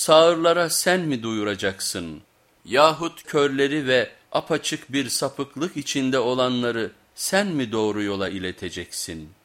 sağırlara sen mi duyuracaksın? Yahut körleri ve apaçık bir sapıklık içinde olanları sen mi doğru yola ileteceksin?''